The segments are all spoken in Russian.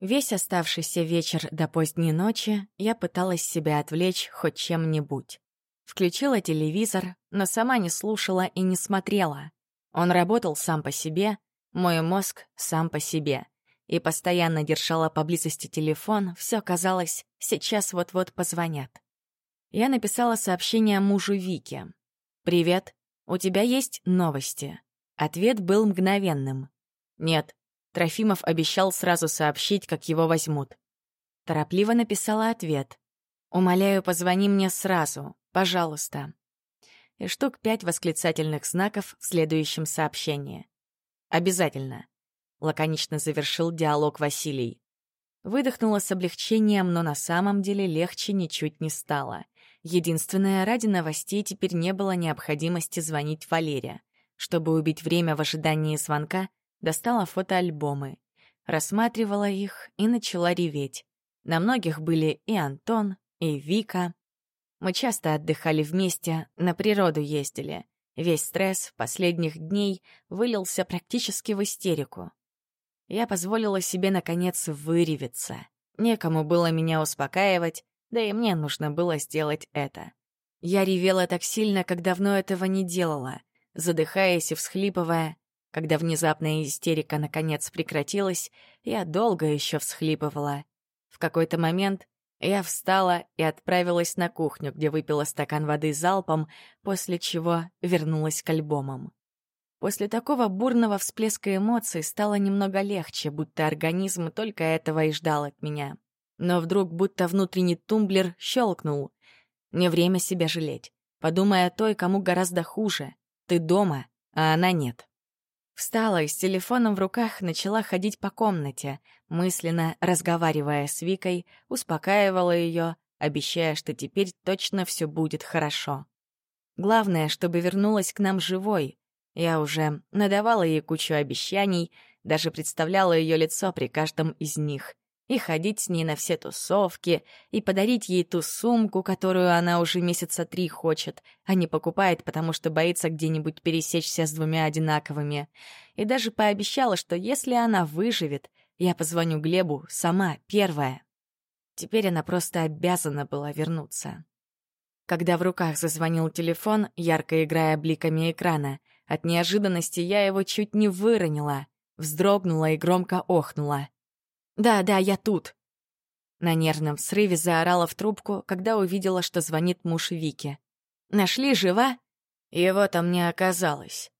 Весь оставшийся вечер до поздней ночи я пыталась себя отвлечь хоть чем-нибудь. Включила телевизор, но сама не слушала и не смотрела. Он работал сам по себе, мой мозг сам по себе. И постоянно держала поблизости телефон, все казалось, сейчас вот-вот позвонят. Я написала сообщение мужу Вике. «Привет, у тебя есть новости?» Ответ был мгновенным. «Нет, Трофимов обещал сразу сообщить, как его возьмут. Торопливо написала ответ. «Умоляю, позвони мне сразу, пожалуйста». И штук пять восклицательных знаков в следующем сообщении. «Обязательно», — лаконично завершил диалог Василий. Выдохнула с облегчением, но на самом деле легче ничуть не стало. Единственное, ради новостей теперь не было необходимости звонить Валере. Чтобы убить время в ожидании звонка, достала фотоальбомы, рассматривала их и начала реветь. На многих были и Антон, и Вика. Мы часто отдыхали вместе, на природу ездили. Весь стресс последних дней вылился практически в истерику. Я позволила себе, наконец, выреветься. Некому было меня успокаивать, да и мне нужно было сделать это. Я ревела так сильно, как давно этого не делала, задыхаясь и всхлипывая, когда внезапная истерика наконец прекратилась, я долго еще всхлипывала. В какой-то момент я встала и отправилась на кухню, где выпила стакан воды залпом, после чего вернулась к альбомам. После такого бурного всплеска эмоций стало немного легче, будто организм только этого и ждал от меня. Но вдруг будто внутренний тумблер щелкнул. Не время себя жалеть. Подумай о той, кому гораздо хуже. Ты дома, а она нет. Встала и с телефоном в руках начала ходить по комнате, мысленно разговаривая с Викой, успокаивала ее, обещая, что теперь точно все будет хорошо. Главное, чтобы вернулась к нам живой. Я уже надавала ей кучу обещаний, даже представляла ее лицо при каждом из них и ходить с ней на все тусовки, и подарить ей ту сумку, которую она уже месяца три хочет, а не покупает, потому что боится где-нибудь пересечься с двумя одинаковыми. И даже пообещала, что если она выживет, я позвоню Глебу сама, первая. Теперь она просто обязана была вернуться. Когда в руках зазвонил телефон, ярко играя бликами экрана, от неожиданности я его чуть не выронила, вздрогнула и громко охнула. «Да, да, я тут». На нервном срыве заорала в трубку, когда увидела, что звонит муж Вики. «Нашли, жива?» «Его там не оказалось».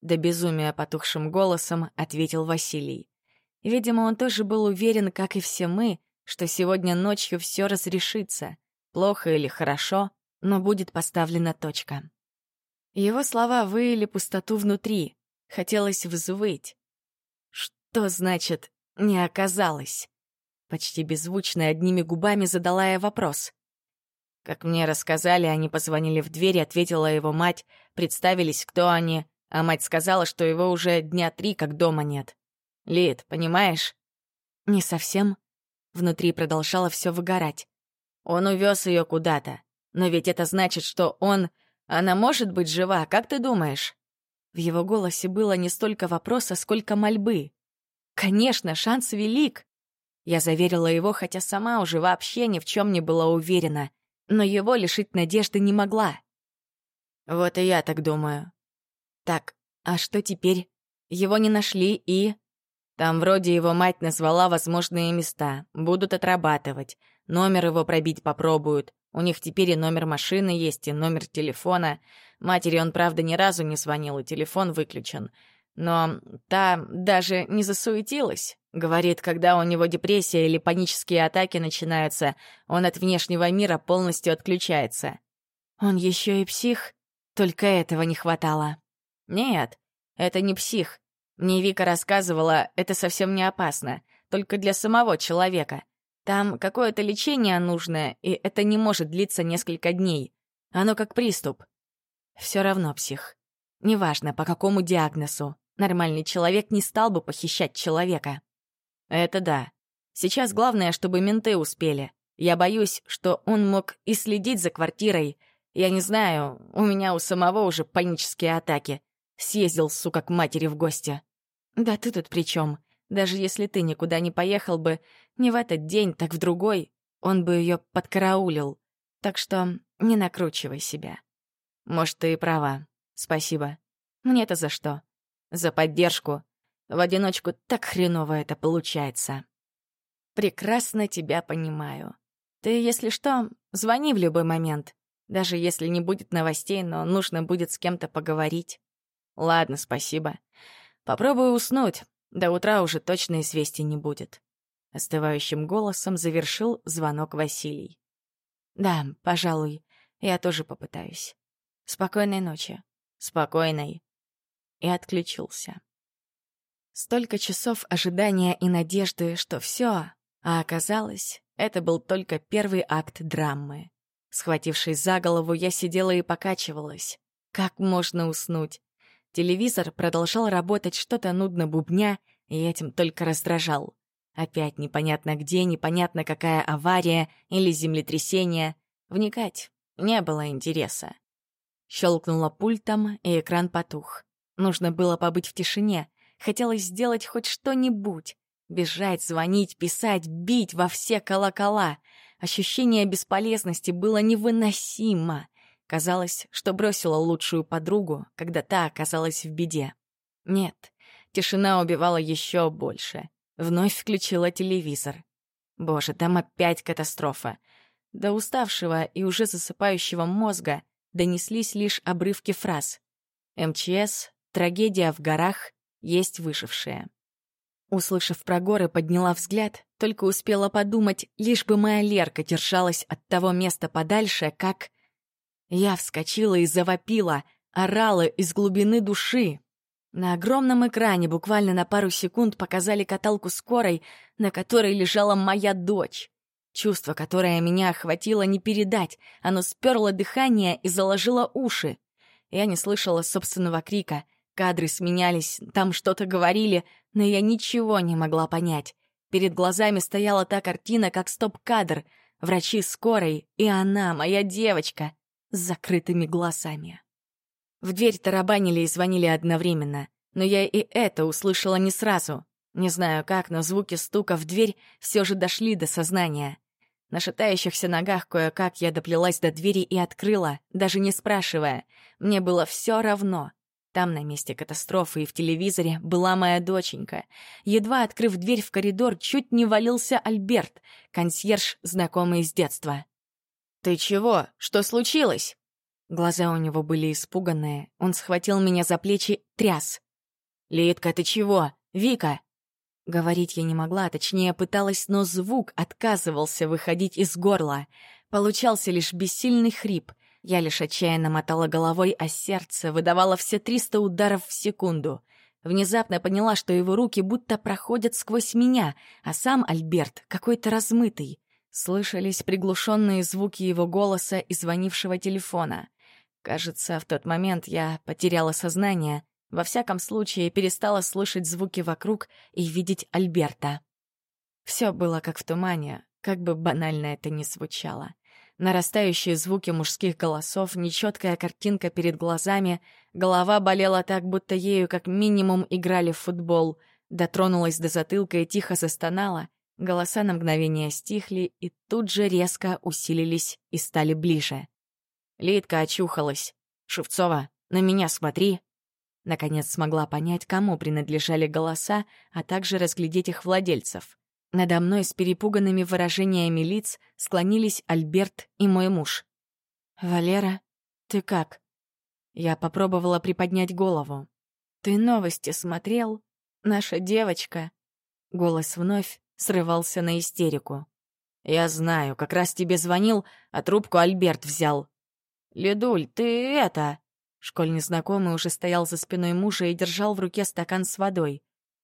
До безумия потухшим голосом ответил Василий. Видимо, он тоже был уверен, как и все мы, что сегодня ночью все разрешится. Плохо или хорошо, но будет поставлена точка. Его слова выяли пустоту внутри. Хотелось взвыть. Что значит не оказалось. Почти беззвучно одними губами задала я вопрос. Как мне рассказали, они позвонили в дверь, ответила его мать, представились, кто они, а мать сказала, что его уже дня три как дома нет. Лид, понимаешь? Не совсем. Внутри продолжало все выгорать. Он увез ее куда-то. Но ведь это значит, что он... Она может быть жива, как ты думаешь? В его голосе было не столько вопроса, сколько мольбы. Конечно, шанс велик. Я заверила его, хотя сама уже вообще ни в чем не была уверена, но его лишить надежды не могла. Вот и я так думаю. Так, а что теперь? Его не нашли и... Там вроде его мать назвала возможные места. Будут отрабатывать. Номер его пробить попробуют. У них теперь и номер машины есть, и номер телефона. Матери он, правда, ни разу не звонил, и телефон выключен. Но та даже не засуетилась. Говорит, когда у него депрессия или панические атаки начинаются, он от внешнего мира полностью отключается. Он еще и псих? Только этого не хватало. Нет, это не псих. Мне Вика рассказывала, это совсем не опасно, только для самого человека. Там какое-то лечение нужное, и это не может длиться несколько дней. Оно как приступ. Все равно псих. Неважно, по какому диагнозу. Нормальный человек не стал бы похищать человека. Это да. Сейчас главное, чтобы менты успели. Я боюсь, что он мог и следить за квартирой. Я не знаю, у меня у самого уже панические атаки. Съездил, сука, к матери в гости. Да ты тут при чем? Даже если ты никуда не поехал бы, не в этот день, так в другой, он бы ее подкараулил. Так что не накручивай себя. Может, ты и права. Спасибо. Мне-то за что? За поддержку. В одиночку так хреново это получается. Прекрасно тебя понимаю. Ты, если что, звони в любой момент. Даже если не будет новостей, но нужно будет с кем-то поговорить. Ладно, спасибо. Попробую уснуть. До утра уже точно известий не будет. Остывающим голосом завершил звонок Василий. Да, пожалуй, я тоже попытаюсь. Спокойной ночи. Спокойной. И отключился. Столько часов ожидания и надежды, что все, а оказалось, это был только первый акт драмы. Схватившись за голову, я сидела и покачивалась. Как можно уснуть? Телевизор продолжал работать что-то нудно бубня, и этим только раздражал. Опять непонятно где, непонятно какая авария или землетрясение. Вникать не было интереса. Щелкнула пультом, и экран потух. Нужно было побыть в тишине. Хотелось сделать хоть что-нибудь. Бежать, звонить, писать, бить во все колокола — Ощущение бесполезности было невыносимо. Казалось, что бросила лучшую подругу, когда та оказалась в беде. Нет, тишина убивала еще больше. Вновь включила телевизор. Боже, там опять катастрофа. До уставшего и уже засыпающего мозга донеслись лишь обрывки фраз. МЧС, трагедия в горах, есть выжившие. Услышав про горы, подняла взгляд, только успела подумать, лишь бы моя Лерка держалась от того места подальше, как... Я вскочила и завопила, орала из глубины души. На огромном экране буквально на пару секунд показали каталку скорой, на которой лежала моя дочь. Чувство, которое меня охватило, не передать. Оно сперло дыхание и заложило уши. Я не слышала собственного крика. Кадры сменялись, там что-то говорили, но я ничего не могла понять. Перед глазами стояла та картина, как стоп-кадр. Врачи скорой, и она, моя девочка, с закрытыми глазами. В дверь тарабанили и звонили одновременно, но я и это услышала не сразу. Не знаю как, но звуки стука в дверь все же дошли до сознания. На шатающихся ногах кое-как я доплелась до двери и открыла, даже не спрашивая. Мне было все равно. Там, на месте катастрофы и в телевизоре, была моя доченька. Едва открыв дверь в коридор, чуть не валился Альберт, консьерж, знакомый с детства. «Ты чего? Что случилось?» Глаза у него были испуганные. Он схватил меня за плечи, тряс. «Литка, ты чего? Вика!» Говорить я не могла, точнее пыталась, но звук отказывался выходить из горла. Получался лишь бессильный хрип — я лишь отчаянно мотала головой, а сердце выдавало все триста ударов в секунду. Внезапно поняла, что его руки будто проходят сквозь меня, а сам Альберт какой-то размытый. Слышались приглушенные звуки его голоса и звонившего телефона. Кажется, в тот момент я потеряла сознание. Во всяком случае, перестала слышать звуки вокруг и видеть Альберта. Все было как в тумане, как бы банально это ни звучало. Нарастающие звуки мужских голосов, нечеткая картинка перед глазами, голова болела так, будто ею как минимум играли в футбол, дотронулась до затылка и тихо застонала, голоса на мгновение стихли и тут же резко усилились и стали ближе. Лидка очухалась. «Шевцова, на меня смотри!» Наконец смогла понять, кому принадлежали голоса, а также разглядеть их владельцев. Надо мной с перепуганными выражениями лиц склонились Альберт и мой муж. «Валера, ты как?» Я попробовала приподнять голову. «Ты новости смотрел? Наша девочка...» Голос вновь срывался на истерику. «Я знаю, как раз тебе звонил, а трубку Альберт взял». «Ледуль, ты это...» Школьный знакомый уже стоял за спиной мужа и держал в руке стакан с водой.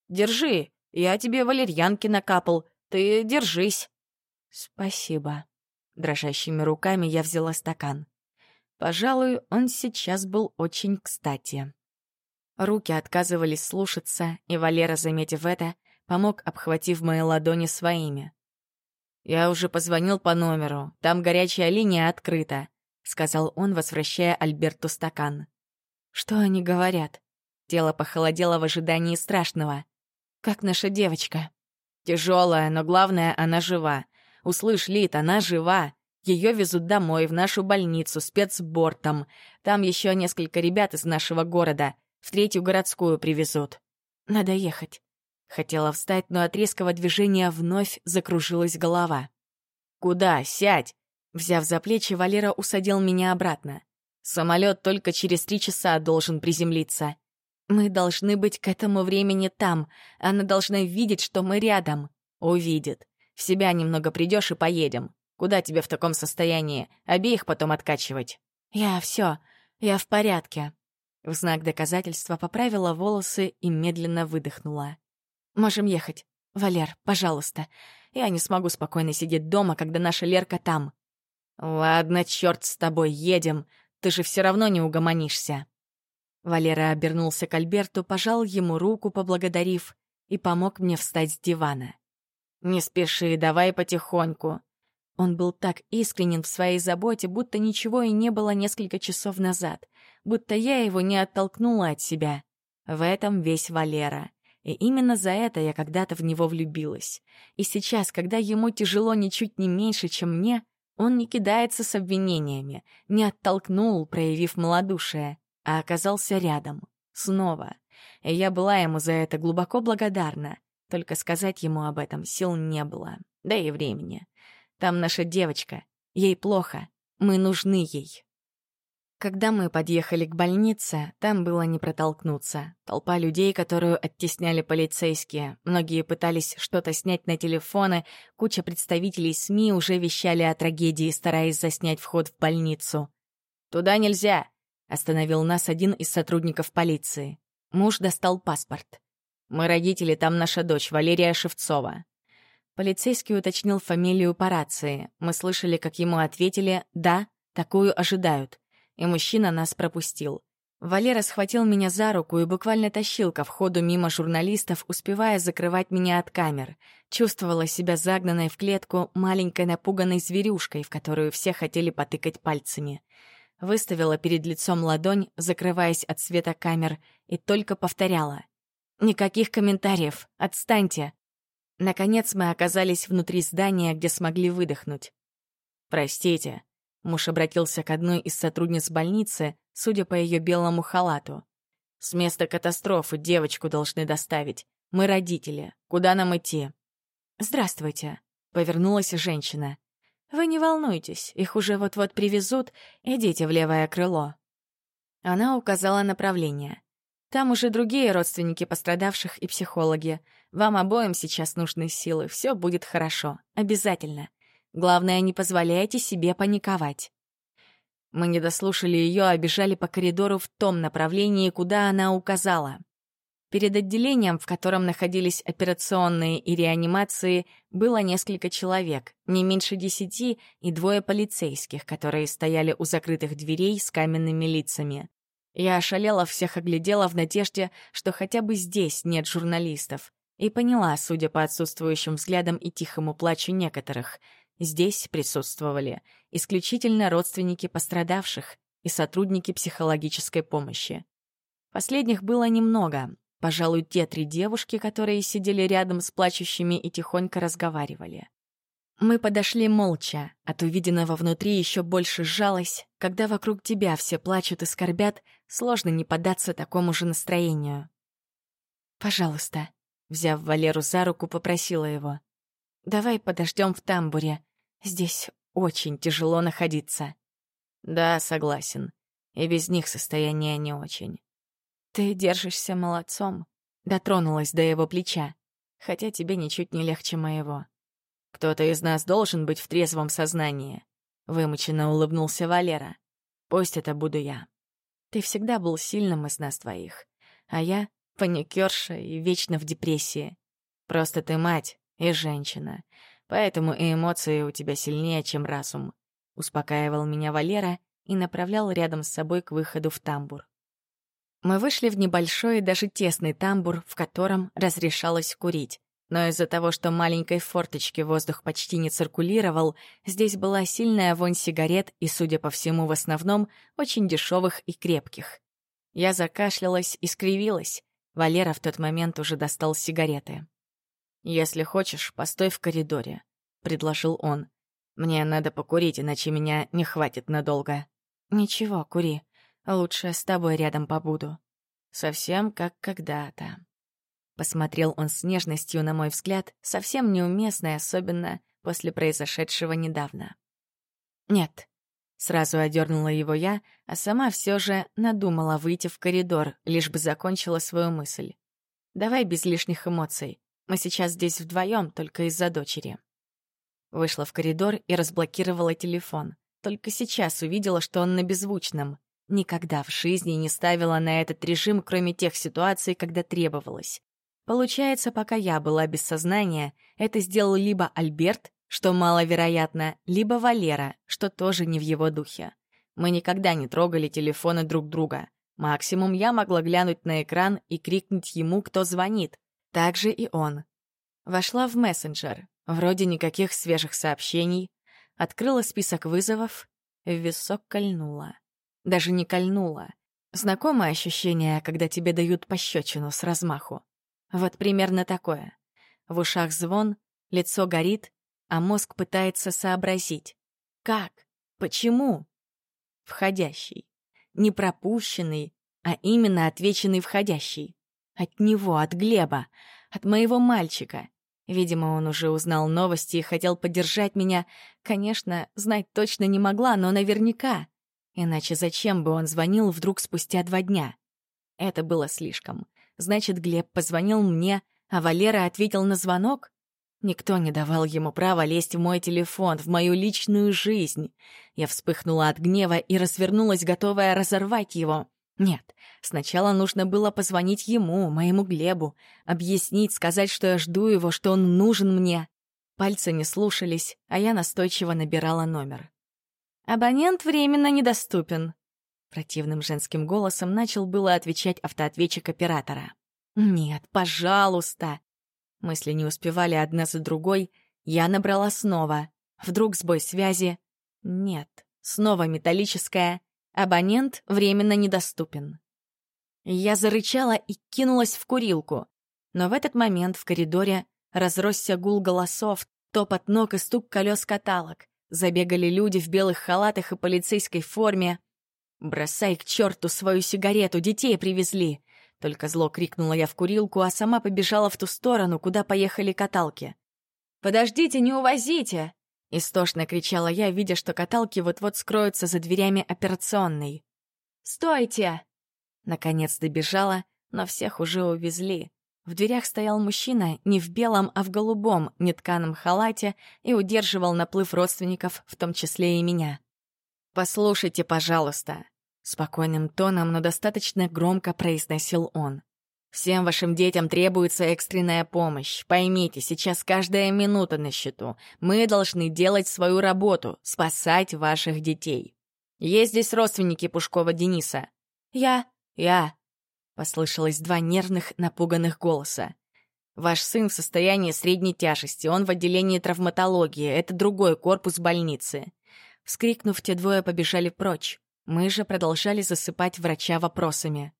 «Держи, я тебе валерьянки накапал. Ты держись». «Спасибо». Дрожащими руками я взяла стакан. Пожалуй, он сейчас был очень кстати. Руки отказывались слушаться, и Валера, заметив это, помог, обхватив мои ладони своими. «Я уже позвонил по номеру, там горячая линия открыта», — сказал он, возвращая Альберту стакан. «Что они говорят?» Тело похолодело в ожидании страшного. Как наша девочка?» «Тяжелая, но главное, она жива. Услышь, Лит, она жива. Ее везут домой, в нашу больницу, спецбортом. Там еще несколько ребят из нашего города. В третью городскую привезут. Надо ехать. Хотела встать, но от резкого движения вновь закружилась голова. «Куда? Сядь!» Взяв за плечи, Валера усадил меня обратно. «Самолет только через три часа должен приземлиться. Мы должны быть к этому времени там. Она должна видеть, что мы рядом. Увидит. В себя немного придешь и поедем. Куда тебе в таком состоянии? Обеих потом откачивать?» «Я все. Я в порядке». В знак доказательства поправила волосы и медленно выдохнула. «Можем ехать. Валер, пожалуйста. Я не смогу спокойно сидеть дома, когда наша Лерка там». «Ладно, черт с тобой, едем. Ты же все равно не угомонишься». Валера обернулся к Альберту, пожал ему руку, поблагодарив, и помог мне встать с дивана. «Не спеши, давай потихоньку. Он был так искренен в своей заботе, будто ничего и не было несколько часов назад, будто я его не оттолкнула от себя. В этом весь Валера. И именно за это я когда-то в него влюбилась. И сейчас, когда ему тяжело ничуть не меньше, чем мне, он не кидается с обвинениями, не оттолкнул, проявив малодушие, а оказался рядом. Снова. И я была ему за это глубоко благодарна. Только сказать ему об этом сил не было, да и времени. Там наша девочка. Ей плохо. Мы нужны ей. Когда мы подъехали к больнице, там было не протолкнуться. Толпа людей, которую оттесняли полицейские. Многие пытались что-то снять на телефоны, куча представителей СМИ уже вещали о трагедии, стараясь заснять вход в больницу. «Туда нельзя!» — остановил нас один из сотрудников полиции. Муж достал паспорт. «Мы родители, там наша дочь, Валерия Шевцова. Полицейский уточнил фамилию по рации. Мы слышали, как ему ответили «да», такую ожидают. И мужчина нас пропустил. Валера схватил меня за руку и буквально тащил ко входу мимо журналистов, успевая закрывать меня от камер. Чувствовала себя загнанной в клетку маленькой напуганной зверюшкой, в которую все хотели потыкать пальцами. Выставила перед лицом ладонь, закрываясь от света камер, и только повторяла. «Никаких комментариев! Отстаньте! Наконец мы оказались внутри здания, где смогли выдохнуть. «Простите», — муж обратился к одной из сотрудниц больницы, судя по ее белому халату. «С места катастрофы девочку должны доставить. Мы родители. Куда нам идти?» «Здравствуйте», — повернулась женщина. «Вы не волнуйтесь, их уже вот-вот привезут. Идите в левое крыло». Она указала направление. Там уже другие родственники пострадавших и психологи. Вам обоим сейчас нужны силы. Все будет хорошо. Обязательно. Главное, не позволяйте себе паниковать. Мы не дослушали ее, а бежали по коридору в том направлении, куда она указала. Перед отделением, в котором находились операционные и реанимации, было несколько человек, не меньше десяти, и двое полицейских, которые стояли у закрытых дверей с каменными лицами. Я ошалела, всех оглядела в надежде, что хотя бы здесь нет журналистов. И поняла, судя по отсутствующим взглядам и тихому плачу некоторых, здесь присутствовали исключительно родственники пострадавших и сотрудники психологической помощи. Последних было немного, пожалуй, те три девушки, которые сидели рядом с плачущими и тихонько разговаривали. Мы подошли молча. От увиденного внутри еще больше сжалось. Когда вокруг тебя все плачут и скорбят, сложно не поддаться такому же настроению. «Пожалуйста», — взяв Валеру за руку, попросила его. «Давай подождем в тамбуре. Здесь очень тяжело находиться». «Да, согласен. И без них состояние не очень». «Ты держишься молодцом», — дотронулась до его плеча, хотя тебе ничуть не легче моего. «Кто-то из нас должен быть в трезвом сознании», — вымученно улыбнулся Валера. «Пусть это буду я. Ты всегда был сильным из нас двоих, а я — паникерша и вечно в депрессии. Просто ты мать и женщина, поэтому и эмоции у тебя сильнее, чем разум», — успокаивал меня Валера и направлял рядом с собой к выходу в тамбур. Мы вышли в небольшой даже тесный тамбур, в котором разрешалось курить. Но из-за того, что маленькой форточки воздух почти не циркулировал, здесь была сильная вонь сигарет и, судя по всему, в основном, очень дешевых и крепких. Я закашлялась и скривилась. Валера в тот момент уже достал сигареты. «Если хочешь, постой в коридоре», — предложил он. «Мне надо покурить, иначе меня не хватит надолго». «Ничего, кури. Лучше с тобой рядом побуду». «Совсем как когда-то». Посмотрел он с нежностью, на мой взгляд, совсем неуместной, особенно после произошедшего недавно. «Нет», — сразу одернула его я, а сама все же надумала выйти в коридор, лишь бы закончила свою мысль. «Давай без лишних эмоций. Мы сейчас здесь вдвоем, только из-за дочери». Вышла в коридор и разблокировала телефон. Только сейчас увидела, что он на беззвучном. Никогда в жизни не ставила на этот режим, кроме тех ситуаций, когда требовалось. Получается, пока я была без сознания, это сделал либо Альберт, что маловероятно, либо Валера, что тоже не в его духе. Мы никогда не трогали телефоны друг друга. Максимум я могла глянуть на экран и крикнуть ему, кто звонит. Так же и он. Вошла в мессенджер. Вроде никаких свежих сообщений. Открыла список вызовов. В висок кольнула. Даже не кольнула. Знакомое ощущение, когда тебе дают пощечину с размаху. Вот примерно такое. В ушах звон, лицо горит, а мозг пытается сообразить. Как? Почему? Входящий. Не пропущенный, а именно отвеченный входящий. От него, от Глеба, от моего мальчика. Видимо, он уже узнал новости и хотел поддержать меня. Конечно, знать точно не могла, но наверняка. Иначе зачем бы он звонил вдруг спустя два дня? Это было слишком. Значит, Глеб позвонил мне, а Валера ответил на звонок? Никто не давал ему права лезть в мой телефон, в мою личную жизнь. Я вспыхнула от гнева и развернулась, готовая разорвать его. Нет, сначала нужно было позвонить ему, моему Глебу, объяснить, сказать, что я жду его, что он нужен мне. Пальцы не слушались, а я настойчиво набирала номер. «Абонент временно недоступен», — противным женским голосом начал было отвечать автоответчик оператора. «Нет, пожалуйста!» Мысли не успевали одна за другой. Я набрала снова. Вдруг сбой связи. Нет. Снова металлическая. Абонент временно недоступен. Я зарычала и кинулась в курилку. Но в этот момент в коридоре разросся гул голосов, топот ног и стук колес каталог. Забегали люди в белых халатах и полицейской форме. «Бросай к черту свою сигарету, детей привезли!» Только зло крикнула я в курилку, а сама побежала в ту сторону, куда поехали каталки. «Подождите, не увозите!» Истошно кричала я, видя, что каталки вот-вот скроются за дверями операционной. «Стойте!» Наконец добежала, но всех уже увезли. В дверях стоял мужчина не в белом, а в голубом, нетканом халате и удерживал наплыв родственников, в том числе и меня. «Послушайте, пожалуйста», Спокойным тоном, но достаточно громко произносил он. «Всем вашим детям требуется экстренная помощь. Поймите, сейчас каждая минута на счету. Мы должны делать свою работу, спасать ваших детей. Есть здесь родственники Пушкова Дениса?» «Я... я...» — послышалось два нервных, напуганных голоса. «Ваш сын в состоянии средней тяжести, он в отделении травматологии, это другой корпус больницы». Вскрикнув, те двое побежали прочь. Мы же продолжали засыпать врача вопросами.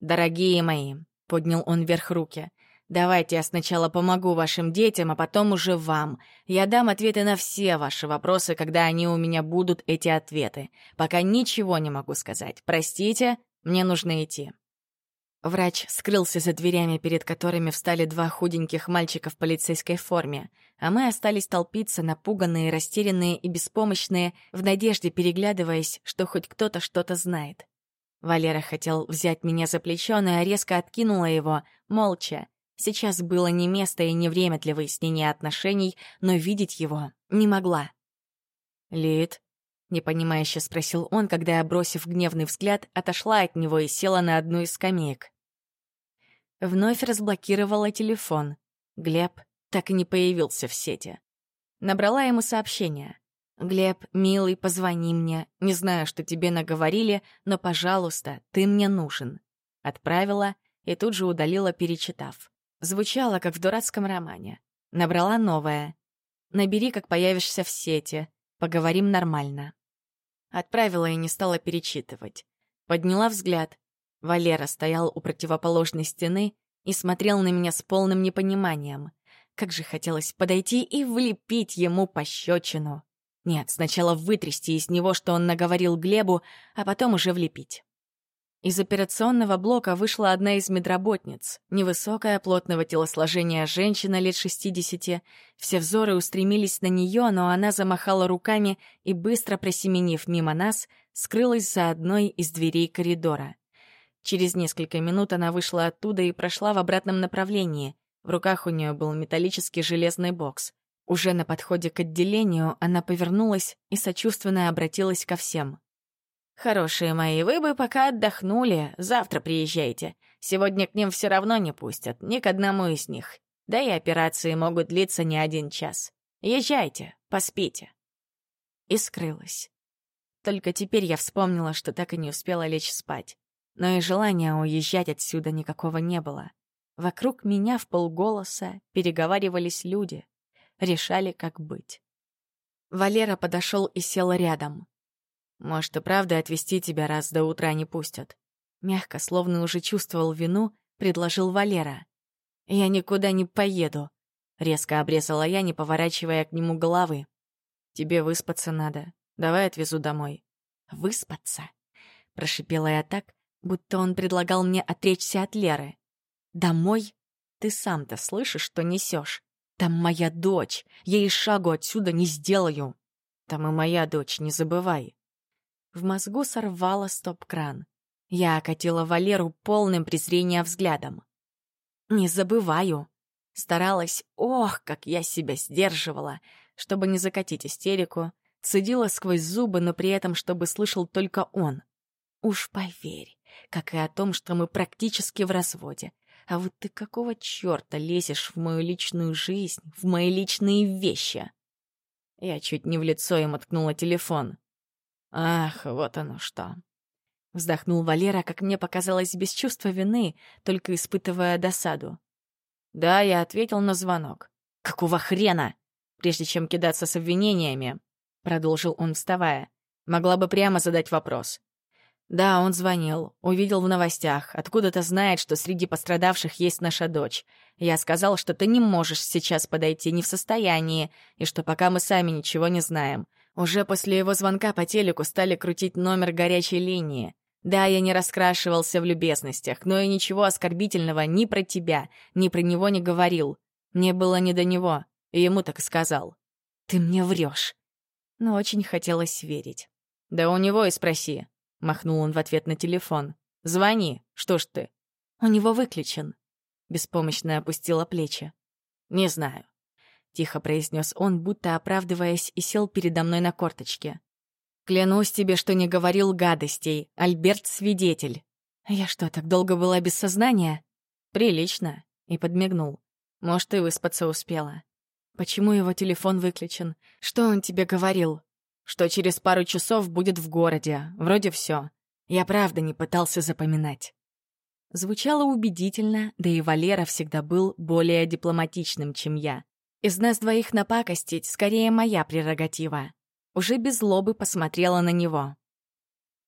«Дорогие мои», — поднял он вверх руки, — «давайте я сначала помогу вашим детям, а потом уже вам. Я дам ответы на все ваши вопросы, когда они у меня будут, эти ответы. Пока ничего не могу сказать. Простите, мне нужно идти». Врач скрылся за дверями, перед которыми встали два худеньких мальчика в полицейской форме, а мы остались толпиться, напуганные, растерянные и беспомощные, в надежде переглядываясь, что хоть кто-то что-то знает. Валера хотел взять меня за плечо, но я резко откинула его, молча. Сейчас было не место и не время для выяснения отношений, но видеть его не могла. «Лид?» — непонимающе спросил он, когда я, бросив гневный взгляд, отошла от него и села на одну из скамеек. Вновь разблокировала телефон. Глеб так и не появился в сети. Набрала ему сообщение. «Глеб, милый, позвони мне. Не знаю, что тебе наговорили, но, пожалуйста, ты мне нужен». Отправила и тут же удалила, перечитав. Звучало, как в дурацком романе. Набрала новое. «Набери, как появишься в сети. Поговорим нормально». Отправила и не стала перечитывать. Подняла взгляд. Валера стоял у противоположной стены и смотрел на меня с полным непониманием. Как же хотелось подойти и влепить ему пощечину. Нет, сначала вытрясти из него, что он наговорил Глебу, а потом уже влепить. Из операционного блока вышла одна из медработниц, невысокая, плотного телосложения женщина лет 60. Все взоры устремились на нее, но она замахала руками и, быстро просеменив мимо нас, скрылась за одной из дверей коридора. Через несколько минут она вышла оттуда и прошла в обратном направлении. В руках у нее был металлический железный бокс. Уже на подходе к отделению она повернулась и сочувственно обратилась ко всем. «Хорошие мои, вы бы пока отдохнули, завтра приезжайте. Сегодня к ним все равно не пустят, ни к одному из них. Да и операции могут длиться не один час. Езжайте, поспите». И скрылась. Только теперь я вспомнила, что так и не успела лечь спать. Но и желания уезжать отсюда никакого не было. Вокруг меня в полголоса переговаривались люди. Решали, как быть. Валера подошел и сел рядом. Может, и правда отвезти тебя, раз до утра не пустят. Мягко, словно уже чувствовал вину, предложил Валера. «Я никуда не поеду», — резко обрезала я, не поворачивая к нему головы. «Тебе выспаться надо. Давай отвезу домой». «Выспаться?» — прошипела я так, будто он предлагал мне отречься от Леры. «Домой? Ты сам-то слышишь, что несешь? Там моя дочь. Я и шагу отсюда не сделаю. Там и моя дочь, не забывай. В мозгу сорвало стоп-кран. Я окатила Валеру полным презрения взглядом. «Не забываю!» Старалась, ох, как я себя сдерживала, чтобы не закатить истерику, цедила сквозь зубы, но при этом, чтобы слышал только он. Уж поверь, как и о том, что мы практически в разводе. А вот ты какого черта лезешь в мою личную жизнь, в мои личные вещи? Я чуть не в лицо им откнула телефон. Ах, вот оно что. Вздохнул Валера, как мне показалось, без чувства вины, только испытывая досаду. Да, я ответил на звонок. Какого хрена? Прежде чем кидаться с обвинениями, продолжил он, вставая, могла бы прямо задать вопрос. Да, он звонил, увидел в новостях, откуда-то знает, что среди пострадавших есть наша дочь. Я сказал, что ты не можешь сейчас подойти, не в состоянии, и что пока мы сами ничего не знаем. Уже после его звонка по телеку стали крутить номер горячей линии. Да, я не раскрашивался в любезностях, но и ничего оскорбительного ни про тебя, ни про него не говорил. Мне было не до него, и ему так сказал. «Ты мне врешь. Но очень хотелось верить. «Да у него и спроси», — махнул он в ответ на телефон. «Звони, что ж ты?» «У него выключен». Беспомощно опустила плечи. «Не знаю. — тихо произнес он, будто оправдываясь, и сел передо мной на корточке. «Клянусь тебе, что не говорил гадостей. Альберт — свидетель». «Я что, так долго была без сознания?» «Прилично», — и подмигнул. «Может, и выспаться успела». «Почему его телефон выключен? Что он тебе говорил?» «Что через пару часов будет в городе. Вроде все. Я правда не пытался запоминать». Звучало убедительно, да и Валера всегда был более дипломатичным, чем я. Из нас двоих напакостить скорее моя прерогатива. Уже без злобы посмотрела на него.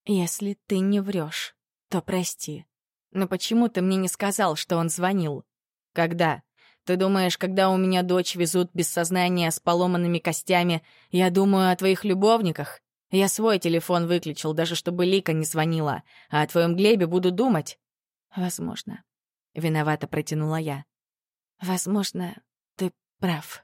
«Если ты не врешь, то прости. Но почему ты мне не сказал, что он звонил? Когда? Ты думаешь, когда у меня дочь везут без сознания с поломанными костями, я думаю о твоих любовниках? Я свой телефон выключил, даже чтобы Лика не звонила, а о твоем Глебе буду думать?» «Возможно». Виновато протянула я. «Возможно, прав.